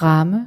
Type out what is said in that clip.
Rame